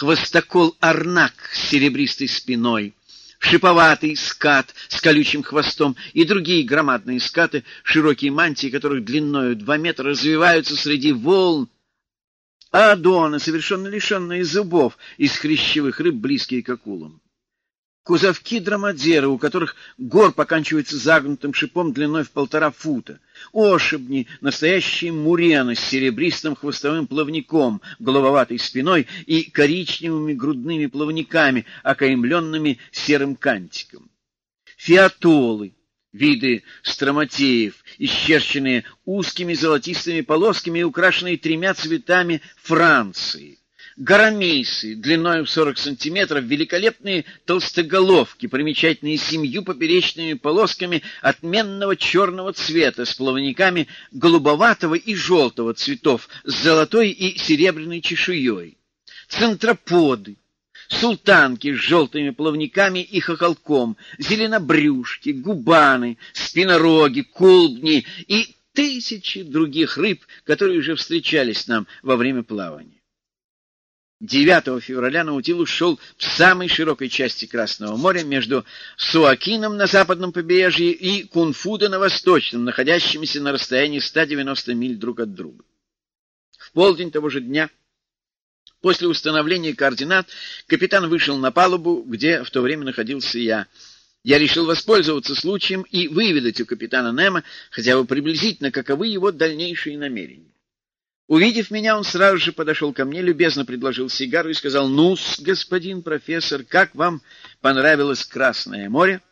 хвостокол-арнак с серебристой спиной, шиповатый скат с колючим хвостом и другие громадные скаты, широкие мантии которых длиною два метра развиваются среди волн, а адоны, совершенно лишенные зубов, из хрящевых рыб, близкие к акулам. Кузовки драмадеры, у которых гор поканчивается загнутым шипом длиной в полтора фута. Ошибни, настоящие мурены с серебристым хвостовым плавником, голововатой спиной и коричневыми грудными плавниками, окаймленными серым кантиком. Фиатолы, виды строматеев, исчерченные узкими золотистыми полосками и украшенные тремя цветами Франции гарамейсы длиной в 40 сантиметров, великолепные толстоголовки, примечательные семью поперечными полосками отменного черного цвета с плавниками голубоватого и желтого цветов с золотой и серебряной чешуей, центроподы, султанки с желтыми плавниками и хохолком, зеленобрюшки, губаны, спинороги, колбни и тысячи других рыб, которые уже встречались нам во время плавания. 9 февраля Наутилус шел в самой широкой части Красного моря между Суакином на западном побережье и Кунфудо на восточном, находящимися на расстоянии 190 миль друг от друга. В полдень того же дня, после установления координат, капитан вышел на палубу, где в то время находился я. Я решил воспользоваться случаем и выведать у капитана Немо хотя бы приблизительно, каковы его дальнейшие намерения. Увидев меня, он сразу же подошел ко мне, любезно предложил сигару и сказал, ну господин профессор, как вам понравилось Красное море?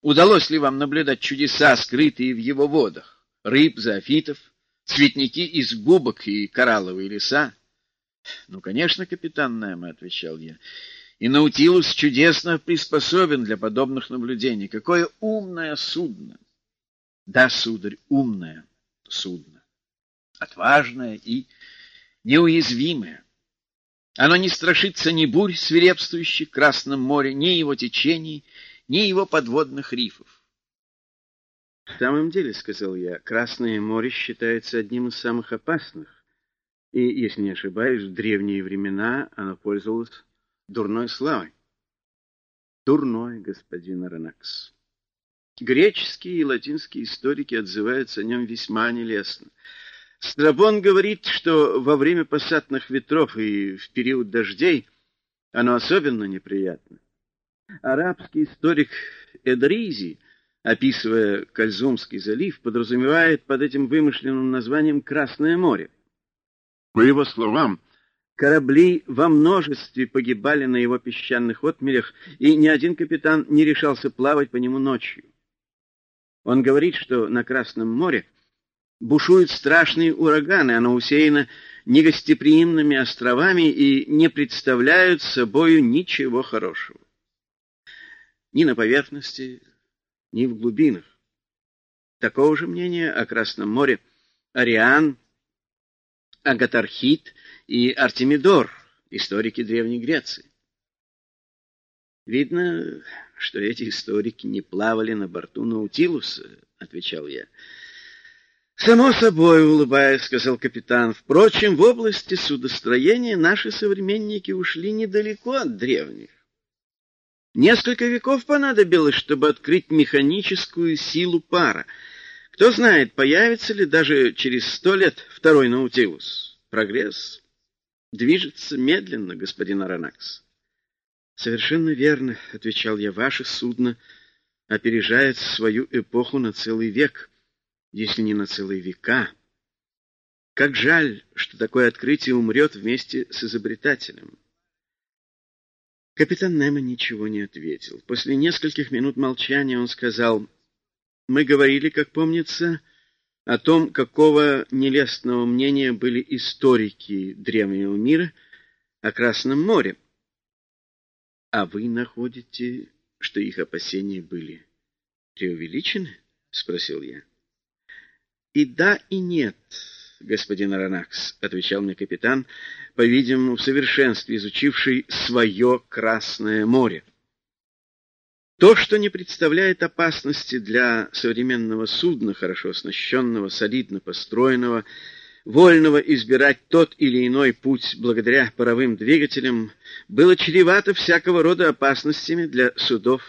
Удалось ли вам наблюдать чудеса, скрытые в его водах? Рыб, зоофитов, цветники из губок и коралловые леса? — Ну, конечно, капитан Немо, — отвечал я. — И Наутилус чудесно приспособен для подобных наблюдений. Какое умное судно! — Да, сударь, умное судно отважное и неуязвимое. Оно не страшится ни бурь, свирепствующих в Красном море, ни его течений, ни его подводных рифов. — В самом деле, — сказал я, — Красное море считается одним из самых опасных, и, если не ошибаюсь, в древние времена оно пользовалось дурной славой. Дурной, господин Аронакс. Греческие и латинские историки отзываются о нем весьма нелестно. Страбон говорит, что во время пассатных ветров и в период дождей оно особенно неприятно. Арабский историк Эдризи, описывая Кальзумский залив, подразумевает под этим вымышленным названием Красное море. По его словам, корабли во множестве погибали на его песчаных отмелях, и ни один капитан не решался плавать по нему ночью. Он говорит, что на Красном море бушуют страшные ураганы, оно усеяно негостеприимными островами и не представляют собою ничего хорошего. Ни на поверхности, ни в глубинах. Такого же мнения о Красном море Ариан, Агатархит и Артемидор, историки Древней Греции. Видно, что эти историки не плавали на борту Наутилуса, — отвечал я. «Само собой, улыбаясь, — сказал капитан. Впрочем, в области судостроения наши современники ушли недалеко от древних. Несколько веков понадобилось, чтобы открыть механическую силу пара. Кто знает, появится ли даже через сто лет второй Наутилус. Прогресс движется медленно, господин Аронакс. — Совершенно верно, — отвечал я, — ваше судно опережает свою эпоху на целый век — если не на целые века. Как жаль, что такое открытие умрет вместе с изобретателем. Капитан Немо ничего не ответил. После нескольких минут молчания он сказал, «Мы говорили, как помнится, о том, какого нелестного мнения были историки древнего мира о Красном море. А вы находите, что их опасения были преувеличены?» — спросил я. И да, и нет, господин Аронакс, — отвечал мне капитан, по-видимому, в совершенстве изучивший свое Красное море. То, что не представляет опасности для современного судна, хорошо оснащенного, солидно построенного, вольного избирать тот или иной путь благодаря паровым двигателям было чревато всякого рода опасностями для судов